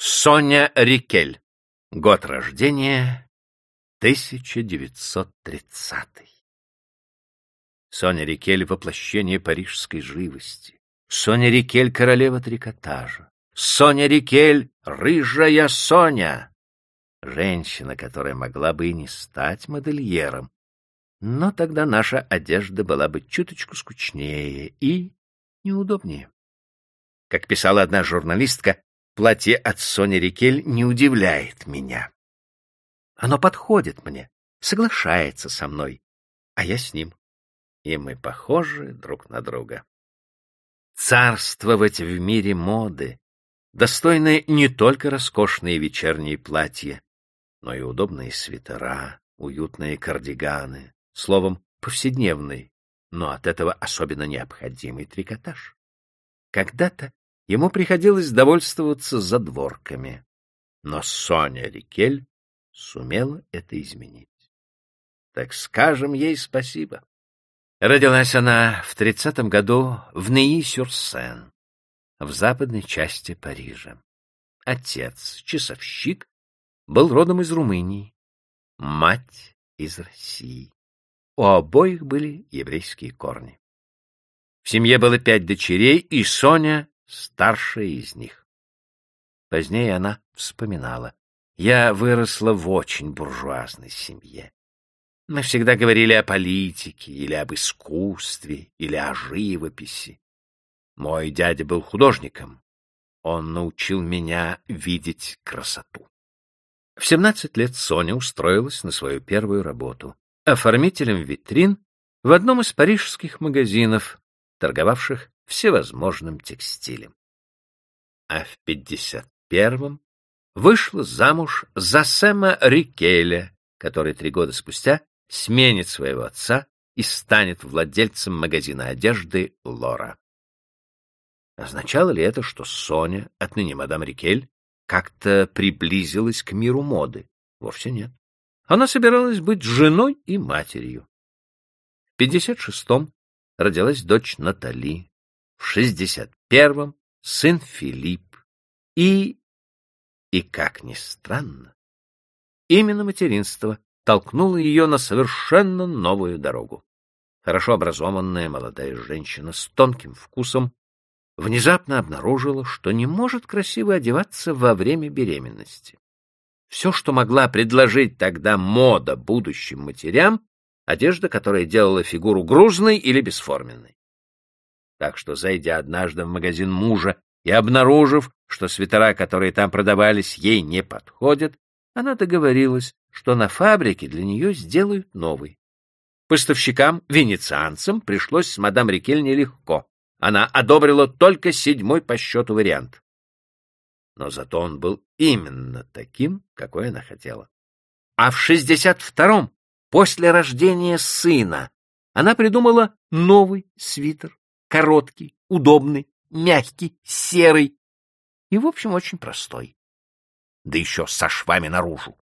Соня Рикель. Год рождения 1930. Соня Рикель — воплощение парижской живости. Соня Рикель — королева трикотажа. Соня Рикель — рыжая Соня. Женщина, которая могла бы и не стать модельером. Но тогда наша одежда была бы чуточку скучнее и неудобнее. Как писала одна журналистка, Платье от Сони Рикель не удивляет меня. Оно подходит мне, соглашается со мной, а я с ним. И мы похожи друг на друга. Царствовать в мире моды, достойны не только роскошные вечерние платья, но и удобные свитера, уютные кардиганы, словом, повседневный, но от этого особенно необходимый трикотаж. Когда-то ему приходилось довольствоваться задворками. Но Соня Рикель сумела это изменить. Так скажем ей спасибо. Родилась она в тридцатом году в Неи-Сюрсен, в западной части Парижа. Отец, часовщик, был родом из Румынии, мать — из России. У обоих были еврейские корни. В семье было пять дочерей, и Соня старшая из них. Позднее она вспоминала. Я выросла в очень буржуазной семье. Мы всегда говорили о политике, или об искусстве, или о живописи. Мой дядя был художником. Он научил меня видеть красоту. В 17 лет Соня устроилась на свою первую работу — оформителем витрин в одном из парижских магазинов, торговавших всевозможным текстилем. А в 51-м вышла замуж за Сэма Рикеля, который три года спустя сменит своего отца и станет владельцем магазина одежды Лора. Означало ли это, что Соня, отныне мадам Рикель, как-то приблизилась к миру моды? Вовсе нет. Она собиралась быть женой и матерью. В 56-м родилась дочь Натали, в 61-м сын Филипп и... И, как ни странно, именно материнство толкнуло ее на совершенно новую дорогу. Хорошо образованная молодая женщина с тонким вкусом внезапно обнаружила, что не может красиво одеваться во время беременности. Все, что могла предложить тогда мода будущим матерям, одежда, которая делала фигуру грузной или бесформенной. Так что, зайдя однажды в магазин мужа и обнаружив, что свитера, которые там продавались, ей не подходят, она договорилась, что на фабрике для нее сделают новый. Поставщикам, венецианцам, пришлось с мадам Рикель нелегко. Она одобрила только седьмой по счету вариант. Но зато он был именно таким, какой она хотела. А в шестьдесят втором, после рождения сына, она придумала новый свитер короткий, удобный, мягкий, серый и, в общем, очень простой. Да еще со швами наружу.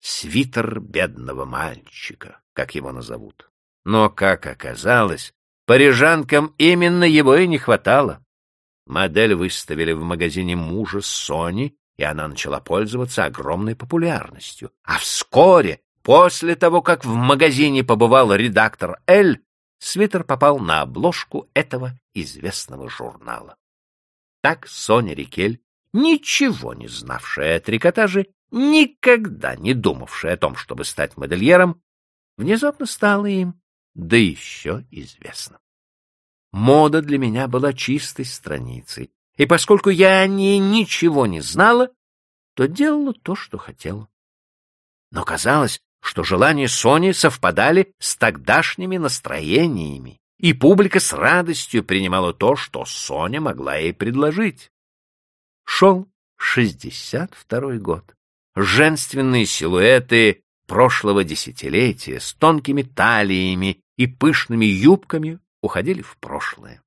Свитер бедного мальчика, как его назовут. Но, как оказалось, парижанкам именно его и не хватало. Модель выставили в магазине мужа Сони, и она начала пользоваться огромной популярностью. А вскоре, после того, как в магазине побывал редактор Эль, свитер попал на обложку этого известного журнала. Так Соня Рикель, ничего не знавшая о трикотаже, никогда не думавшая о том, чтобы стать модельером, внезапно стала им, да еще известна. Мода для меня была чистой страницей, и поскольку я о ней ничего не знала, то делала то, что хотела. Но казалось, что желания Сони совпадали с тогдашними настроениями, и публика с радостью принимала то, что Соня могла ей предложить. Шел шестьдесят второй год. Женственные силуэты прошлого десятилетия с тонкими талиями и пышными юбками уходили в прошлое.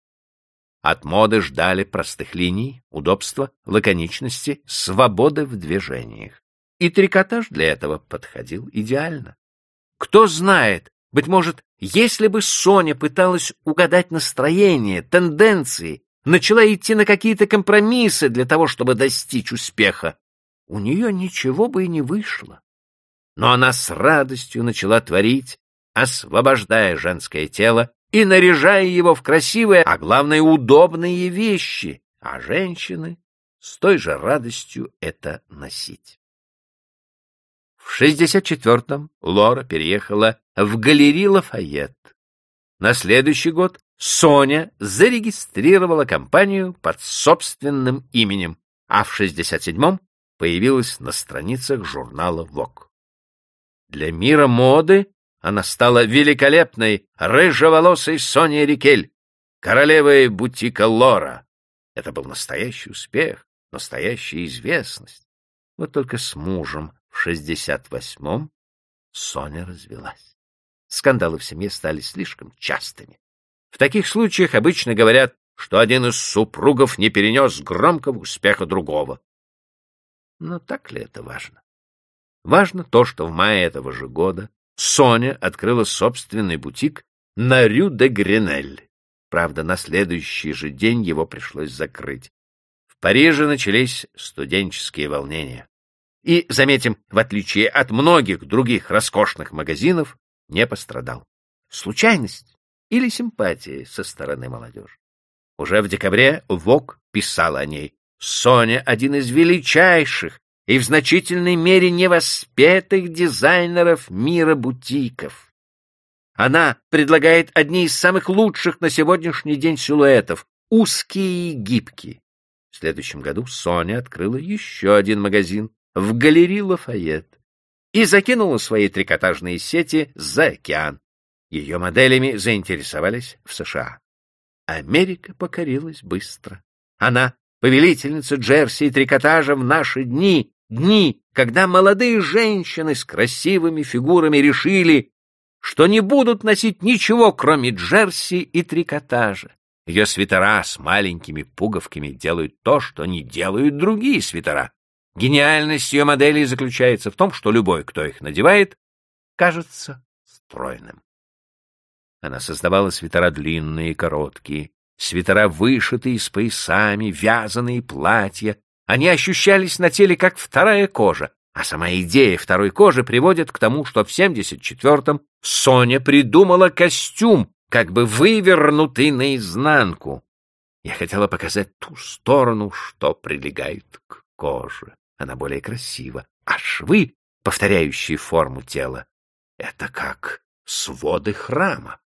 От моды ждали простых линий, удобства, лаконичности, свободы в движениях. И трикотаж для этого подходил идеально. Кто знает, быть может, если бы Соня пыталась угадать настроение, тенденции, начала идти на какие-то компромиссы для того, чтобы достичь успеха, у нее ничего бы и не вышло. Но она с радостью начала творить, освобождая женское тело и наряжая его в красивые, а главное, удобные вещи, а женщины с той же радостью это носить. В 64-м Лора переехала в галерею Лафайет. На следующий год Соня зарегистрировала компанию под собственным именем, а в 67-м появилась на страницах журнала Vogue. Для мира моды она стала великолепной рыжеволосой Соней Рикель, королевой бутика Лора. Это был настоящий успех, настоящая известность. Вот только с мужем в 68-м Соня развелась. Скандалы в семье стали слишком частыми. В таких случаях обычно говорят, что один из супругов не перенес громкого успеха другого. Но так ли это важно? Важно то, что в мае этого же года Соня открыла собственный бутик на Рю-де-Гренель. Правда, на следующий же день его пришлось закрыть. В Париже начались студенческие волнения. И, заметим, в отличие от многих других роскошных магазинов, не пострадал. Случайность или симпатия со стороны молодежи. Уже в декабре ВОК писал о ней. Соня — один из величайших и в значительной мере невоспетых дизайнеров мира бутиков. Она предлагает одни из самых лучших на сегодняшний день силуэтов, узкие и гибкие. В следующем году Соня открыла еще один магазин в галерее Лафайет и закинула свои трикотажные сети за океан. Ее моделями заинтересовались в США. Америка покорилась быстро. Она повелительница джерси и трикотажа в наши дни, дни, когда молодые женщины с красивыми фигурами решили, что не будут носить ничего, кроме джерси и трикотажа. Ее свитера с маленькими пуговками делают то, что не делают другие свитера. Гениальность ее моделей заключается в том, что любой, кто их надевает, кажется стройным. Она создавала свитера длинные и короткие, свитера вышитые с поясами, вязаные платья, они ощущались на теле как вторая кожа, а сама идея второй кожи приводит к тому, что в 74-м Соня придумала костюм, как бы вывернутый наизнанку. Я хотела показать ту сторону, что прилегает к коже. Она более красива, а швы, повторяющие форму тела, это как своды храма.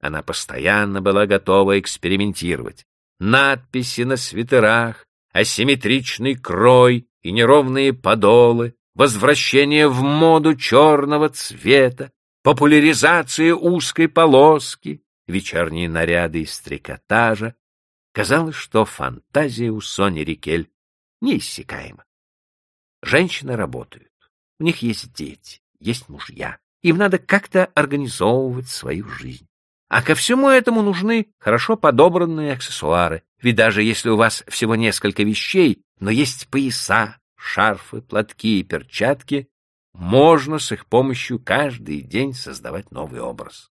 Она постоянно была готова экспериментировать. Надписи на свитерах, асимметричный крой и неровные подолы, возвращение в моду черного цвета, популяризация узкой полоски, вечерние наряды из трикотажа. Казалось, что фантазия у Сони Рикель неиссякаема. Женщины работают, у них есть дети, есть мужья, им надо как-то организовывать свою жизнь. А ко всему этому нужны хорошо подобранные аксессуары, ведь даже если у вас всего несколько вещей, но есть пояса, шарфы, платки и перчатки, можно с их помощью каждый день создавать новый образ.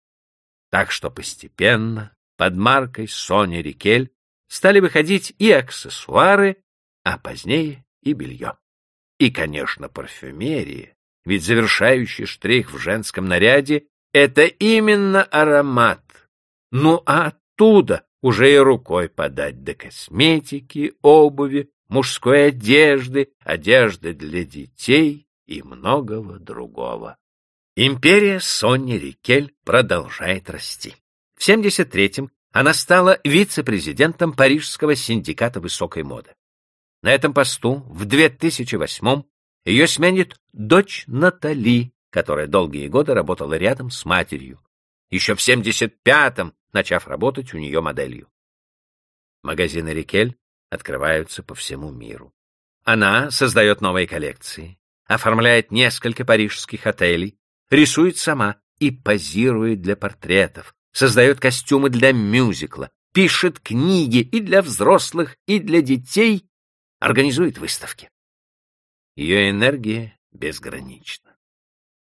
Так что постепенно под маркой Соня Рикель стали выходить и аксессуары, а позднее и белье. И, конечно, парфюмерия, ведь завершающий штрих в женском наряде — это именно аромат, ну а оттуда уже и рукой подать до косметики, обуви, мужской одежды, одежды для детей и многого другого. Империя Сонни Рикель продолжает расти. В 73-м она стала вице-президентом Парижского синдиката высокой моды. На этом посту в 2008-м ее сменит дочь Натали, которая долгие годы работала рядом с матерью. Еще в 75-м начав работать у нее моделью. Магазины Рикель открываются по всему миру. Она создает новые коллекции, оформляет несколько парижских отелей, рисует сама и позирует для портретов, создает костюмы для мюзикла, пишет книги и для взрослых, и для детей, организует выставки. Ее энергия безгранична.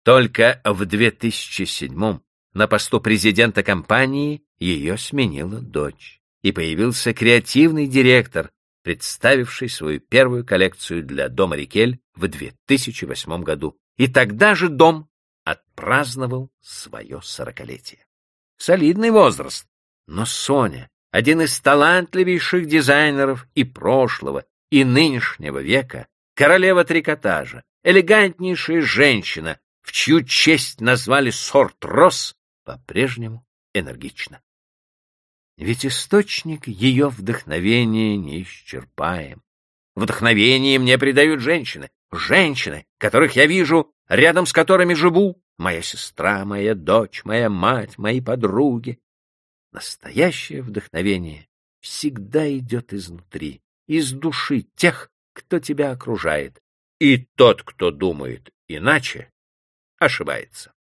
Только в 2007 на посту президента компании ее сменила дочь. и появился креативный директор, представивший свою первую коллекцию для дома Рикель в 2008 году. И тогда же дом отпраздновал свое сорокалетие. Солидный возраст, но Соня, один из талантливейших дизайнеров и прошлого, и нынешнего века, королева трикотажа, элегантнейшая женщина, в чью честь назвали сорт роз, по-прежнему энергично. Ведь источник ее вдохновения неисчерпаем. Вдохновение мне придают женщины, женщины, которых я вижу, рядом с которыми живу, моя сестра, моя дочь, моя мать, мои подруги. Настоящее вдохновение всегда идет изнутри, из души тех, кто тебя окружает. И тот, кто думает иначе, ошибается.